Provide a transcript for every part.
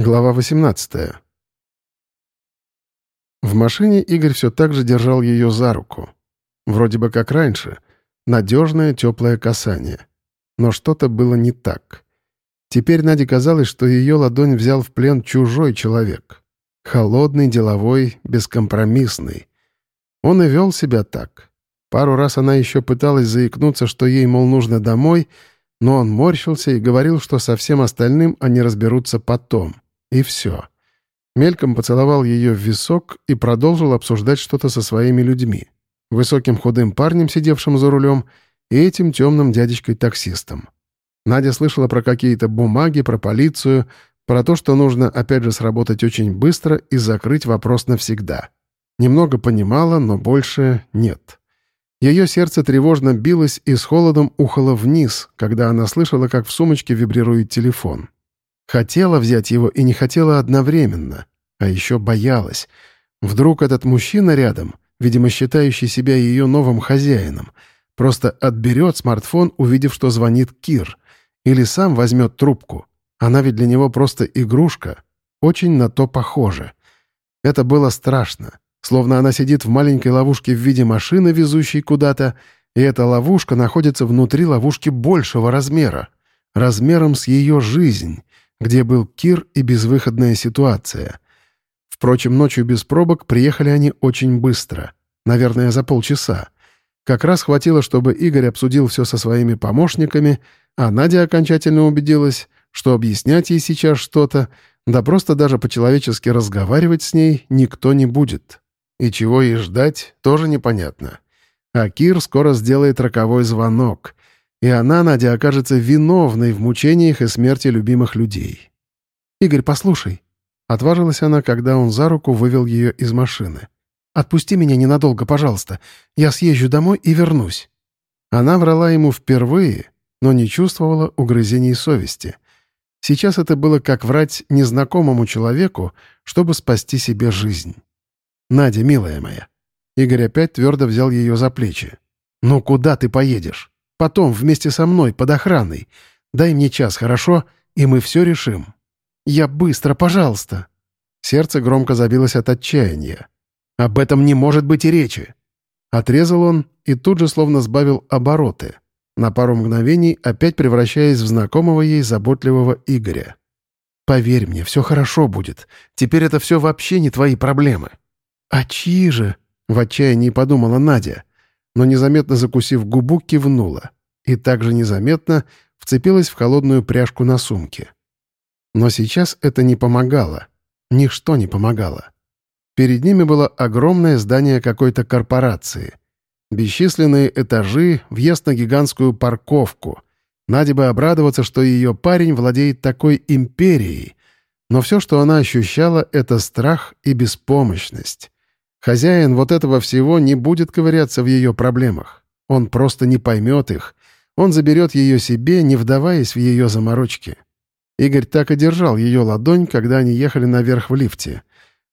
Глава 18. В машине Игорь все так же держал ее за руку. Вроде бы как раньше. Надежное, теплое касание. Но что-то было не так. Теперь Наде казалось, что ее ладонь взял в плен чужой человек. Холодный, деловой, бескомпромиссный. Он и вел себя так. Пару раз она еще пыталась заикнуться, что ей, мол, нужно домой, но он морщился и говорил, что со всем остальным они разберутся потом — и все. Мельком поцеловал ее в висок и продолжил обсуждать что-то со своими людьми. Высоким худым парнем, сидевшим за рулем, и этим темным дядечкой-таксистом. Надя слышала про какие-то бумаги, про полицию, про то, что нужно опять же сработать очень быстро и закрыть вопрос навсегда. Немного понимала, но больше нет. Ее сердце тревожно билось и с холодом ухало вниз, когда она слышала, как в сумочке вибрирует телефон. Хотела взять его и не хотела одновременно, а еще боялась. Вдруг этот мужчина рядом, видимо, считающий себя ее новым хозяином, просто отберет смартфон, увидев, что звонит Кир, или сам возьмет трубку. Она ведь для него просто игрушка, очень на то похоже. Это было страшно, словно она сидит в маленькой ловушке в виде машины, везущей куда-то, и эта ловушка находится внутри ловушки большего размера, размером с ее жизнь, где был Кир и безвыходная ситуация. Впрочем, ночью без пробок приехали они очень быстро. Наверное, за полчаса. Как раз хватило, чтобы Игорь обсудил все со своими помощниками, а Надя окончательно убедилась, что объяснять ей сейчас что-то, да просто даже по-человечески разговаривать с ней никто не будет. И чего ей ждать, тоже непонятно. А Кир скоро сделает роковой звонок — и она, Надя, окажется виновной в мучениях и смерти любимых людей. «Игорь, послушай», — отважилась она, когда он за руку вывел ее из машины. «Отпусти меня ненадолго, пожалуйста. Я съезжу домой и вернусь». Она врала ему впервые, но не чувствовала угрызений совести. Сейчас это было как врать незнакомому человеку, чтобы спасти себе жизнь. «Надя, милая моя». Игорь опять твердо взял ее за плечи. «Ну куда ты поедешь?» Потом, вместе со мной, под охраной. Дай мне час, хорошо? И мы все решим. Я быстро, пожалуйста». Сердце громко забилось от отчаяния. «Об этом не может быть и речи!» Отрезал он и тут же словно сбавил обороты, на пару мгновений опять превращаясь в знакомого ей заботливого Игоря. «Поверь мне, все хорошо будет. Теперь это все вообще не твои проблемы». «А чьи же?» — в отчаянии подумала Надя но незаметно закусив губу, кивнула и также незаметно вцепилась в холодную пряжку на сумке. Но сейчас это не помогало. Ничто не помогало. Перед ними было огромное здание какой-то корпорации. Бесчисленные этажи, въезд на гигантскую парковку. Надя бы обрадоваться, что ее парень владеет такой империей. Но все, что она ощущала, — это страх и беспомощность. Хозяин вот этого всего не будет ковыряться в ее проблемах. Он просто не поймет их. Он заберет ее себе, не вдаваясь в ее заморочки. Игорь так и держал ее ладонь, когда они ехали наверх в лифте.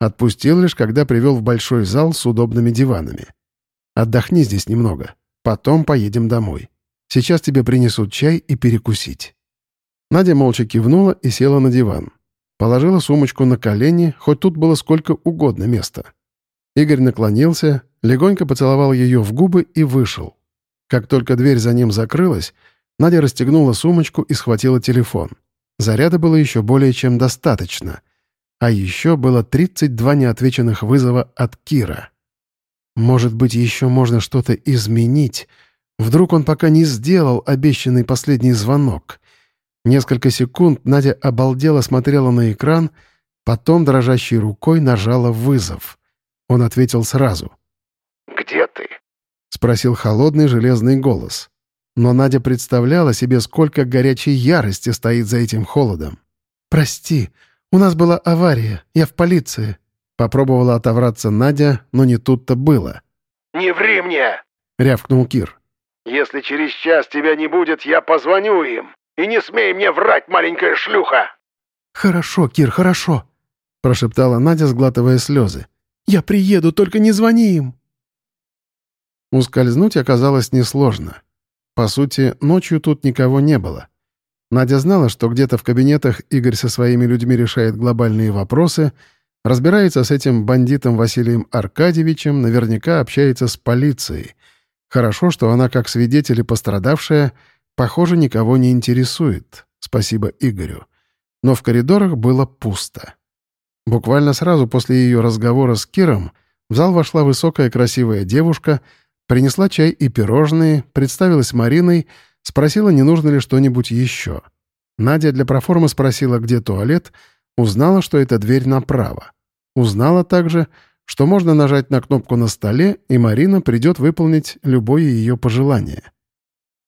Отпустил лишь, когда привел в большой зал с удобными диванами. «Отдохни здесь немного. Потом поедем домой. Сейчас тебе принесут чай и перекусить». Надя молча кивнула и села на диван. Положила сумочку на колени, хоть тут было сколько угодно места. Игорь наклонился, легонько поцеловал ее в губы и вышел. Как только дверь за ним закрылась, Надя расстегнула сумочку и схватила телефон. Заряда было еще более чем достаточно. А еще было 32 неотвеченных вызова от Кира. Может быть, еще можно что-то изменить? Вдруг он пока не сделал обещанный последний звонок? Несколько секунд Надя обалдела смотрела на экран, потом дрожащей рукой нажала вызов — он ответил сразу. «Где ты?» — спросил холодный железный голос. Но Надя представляла себе, сколько горячей ярости стоит за этим холодом. «Прости, у нас была авария, я в полиции». Попробовала отовраться Надя, но не тут-то было. «Не ври мне!» — рявкнул Кир. «Если через час тебя не будет, я позвоню им. И не смей мне врать, маленькая шлюха!» «Хорошо, Кир, хорошо», — прошептала Надя, сглатывая слезы. «Я приеду, только не звони им!» Ускользнуть оказалось несложно. По сути, ночью тут никого не было. Надя знала, что где-то в кабинетах Игорь со своими людьми решает глобальные вопросы, разбирается с этим бандитом Василием Аркадьевичем, наверняка общается с полицией. Хорошо, что она, как свидетель и пострадавшая, похоже, никого не интересует. Спасибо Игорю. Но в коридорах было пусто. Буквально сразу после ее разговора с Киром в зал вошла высокая красивая девушка, принесла чай и пирожные, представилась Мариной — Спросила, не нужно ли что-нибудь еще. Надя для проформы спросила, где туалет, узнала, что это дверь направо. Узнала также, что можно нажать на кнопку на столе, и Марина придет выполнить любое ее пожелание.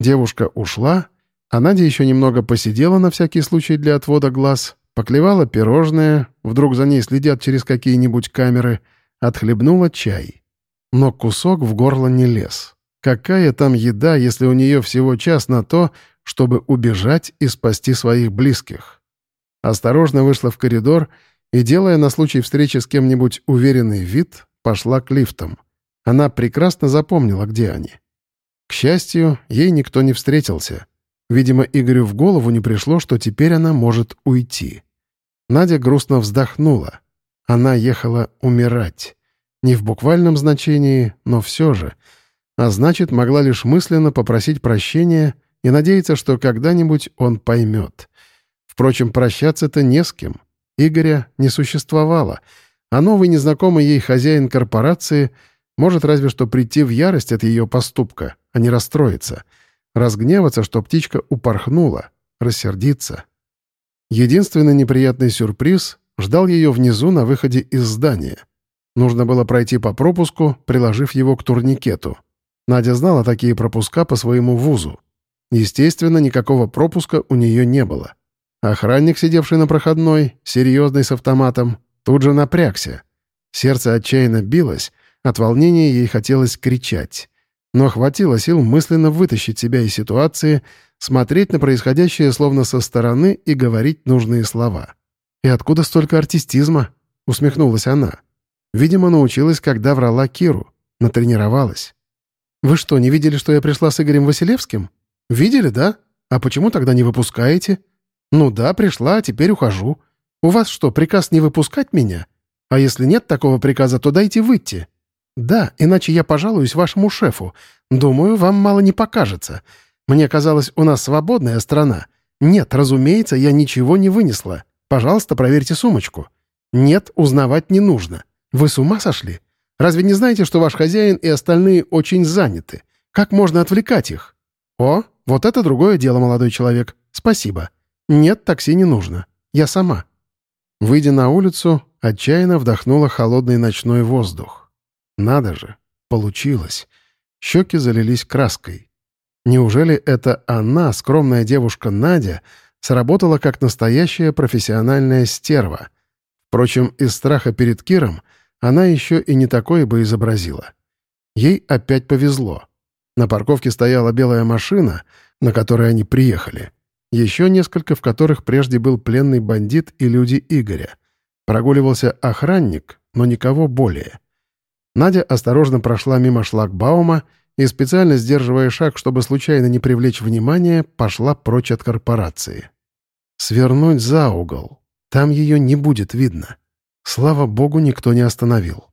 Девушка ушла, а Надя еще немного посидела на всякий случай для отвода глаз, поклевала пирожное, вдруг за ней следят через какие-нибудь камеры, отхлебнула чай. Но кусок в горло не лез. Какая там еда, если у нее всего час на то, чтобы убежать и спасти своих близких? Осторожно вышла в коридор и, делая на случай встречи с кем-нибудь уверенный вид, пошла к лифтам. Она прекрасно запомнила, где они. К счастью, ей никто не встретился. Видимо, Игорю в голову не пришло, что теперь она может уйти. Надя грустно вздохнула. Она ехала умирать. Не в буквальном значении, но все же — а значит, могла лишь мысленно попросить прощения и надеяться, что когда-нибудь он поймет. Впрочем, прощаться-то не с кем. Игоря не существовало, а новый незнакомый ей хозяин корпорации может разве что прийти в ярость от ее поступка, а не расстроиться, разгневаться, что птичка упорхнула, рассердиться. Единственный неприятный сюрприз ждал ее внизу на выходе из здания. Нужно было пройти по пропуску, приложив его к турникету. Надя знала такие пропуска по своему вузу. Естественно, никакого пропуска у нее не было. Охранник, сидевший на проходной, серьезный с автоматом, тут же напрягся. Сердце отчаянно билось, от волнения ей хотелось кричать. Но хватило сил мысленно вытащить себя из ситуации, смотреть на происходящее словно со стороны и говорить нужные слова. «И откуда столько артистизма?» — усмехнулась она. Видимо, научилась, когда врала Киру. Натренировалась. «Вы что, не видели, что я пришла с Игорем Василевским? Видели, да? А почему тогда не выпускаете? Ну да, пришла, а теперь ухожу. У вас что, приказ не выпускать меня? А если нет такого приказа, то дайте выйти. Да, иначе я пожалуюсь вашему шефу. Думаю, вам мало не покажется. Мне казалось, у нас свободная страна. Нет, разумеется, я ничего не вынесла. Пожалуйста, проверьте сумочку. Нет, узнавать не нужно. Вы с ума сошли? Разве не знаете, что ваш хозяин и остальные очень заняты? Как можно отвлекать их? О, вот это другое дело, молодой человек. Спасибо. Нет, такси не нужно. Я сама. Выйдя на улицу, отчаянно вдохнула холодный ночной воздух. Надо же, получилось. Щеки залились краской. Неужели это она, скромная девушка Надя, сработала как настоящая профессиональная стерва? Впрочем, из страха перед Киром она еще и не такое бы изобразила. Ей опять повезло. На парковке стояла белая машина, на которой они приехали. Еще несколько, в которых прежде был пленный бандит и люди Игоря. Прогуливался охранник, но никого более. Надя осторожно прошла мимо шлагбаума и, специально сдерживая шаг, чтобы случайно не привлечь внимания, пошла прочь от корпорации. Свернуть за угол. Там ее не будет видно. Слава богу, никто не остановил.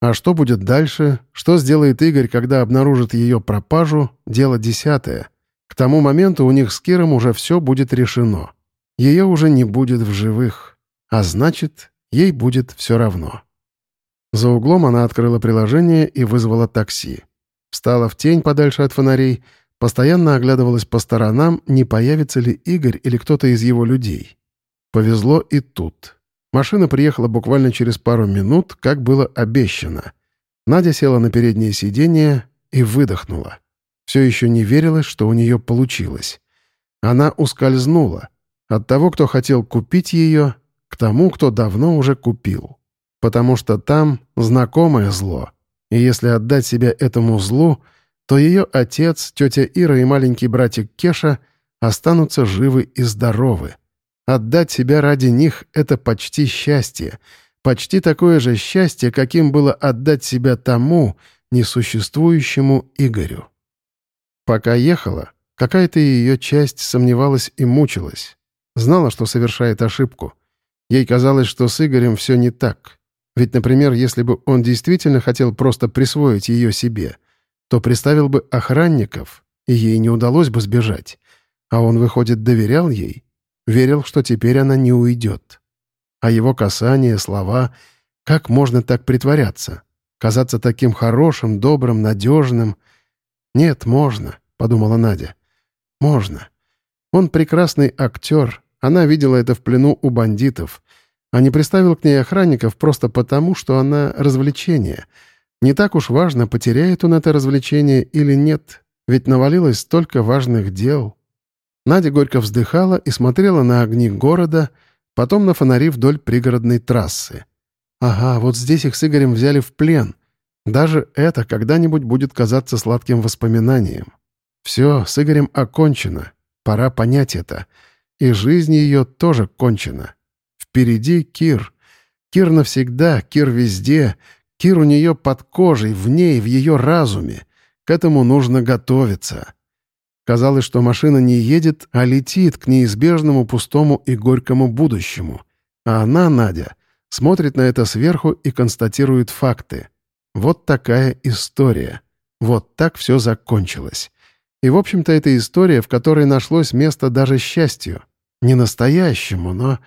А что будет дальше, что сделает Игорь, когда обнаружит ее пропажу, дело десятое. К тому моменту у них с Киром уже все будет решено. Ее уже не будет в живых. А значит, ей будет все равно. За углом она открыла приложение и вызвала такси. Встала в тень подальше от фонарей, постоянно оглядывалась по сторонам, не появится ли Игорь или кто-то из его людей. Повезло и тут. Машина приехала буквально через пару минут, как было обещано. Надя села на переднее сиденье и выдохнула. Все еще не верилось, что у нее получилось. Она ускользнула от того, кто хотел купить ее, к тому, кто давно уже купил. Потому что там знакомое зло. И если отдать себя этому злу, то ее отец, тетя Ира и маленький братик Кеша останутся живы и здоровы. Отдать себя ради них — это почти счастье. Почти такое же счастье, каким было отдать себя тому, несуществующему Игорю. Пока ехала, Какая-то ее часть сомневалась и мучилась. Знала, что совершает ошибку. Ей казалось, что с Игорем все не так. Ведь, например, если бы он действительно хотел просто присвоить ее себе, то приставил бы охранников, и ей не удалось бы сбежать. А он, выходит, доверял ей, верил, что теперь она не уйдет. А его касание, слова... Как можно так притворяться? Казаться таким хорошим, добрым, надежным? Нет, можно, — подумала Надя. Можно. Он прекрасный актер, она видела это в плену у бандитов, а не приставил к ней охранников просто потому, что она развлечение. Не так уж важно, потеряет он это развлечение или нет, ведь навалилось столько важных дел. Надя горько вздыхала и смотрела на огни города, потом на фонари вдоль пригородной трассы. Ага, вот здесь их с Игорем взяли в плен. Даже это когда-нибудь будет казаться сладким воспоминанием. Все, с Игорем окончено. Пора понять это. И жизнь ее тоже кончена. Впереди Кир. Кир навсегда, Кир везде. Кир у нее под кожей, в ней, в ее разуме. К этому нужно готовиться. Казалось, что машина не едет, а летит к неизбежному пустому и горькому будущему. А она, Надя, смотрит на это сверху и констатирует факты. Вот такая история. Вот так все закончилось. И, в общем-то, это история, в которой нашлось место даже счастью. Не настоящему, но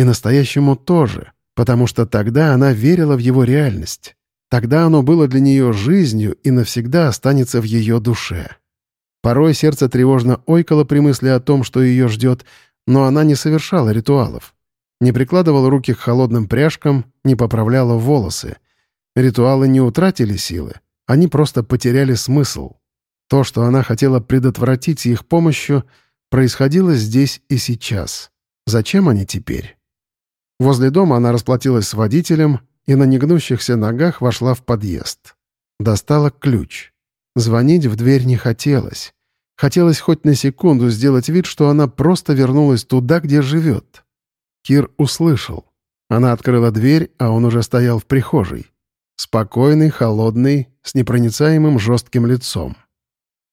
и настоящему тоже, потому что тогда она верила в его реальность. Тогда оно было для нее жизнью и навсегда останется в ее душе. Порой сердце тревожно ойкало при мысли о том, что ее ждет, но она не совершала ритуалов. Не прикладывала руки к холодным пряжкам, не поправляла волосы. Ритуалы не утратили силы, они просто потеряли смысл. То, что она хотела предотвратить их помощью, происходило здесь и сейчас. Зачем они теперь? Возле дома она расплатилась с водителем и на негнущихся ногах вошла в подъезд. Достала ключ. Звонить в дверь не хотелось. Хотелось хоть на секунду сделать вид, что она просто вернулась туда, где живет. Кир услышал. Она открыла дверь, а он уже стоял в прихожей. Спокойный, холодный, с непроницаемым жестким лицом.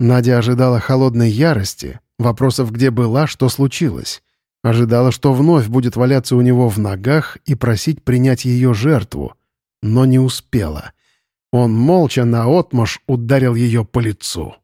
Надя ожидала холодной ярости, вопросов где была, что случилось. Ожидала, что вновь будет валяться у него в ногах и просить принять ее жертву, но не успела. Он молча наотмашь ударил ее по лицу.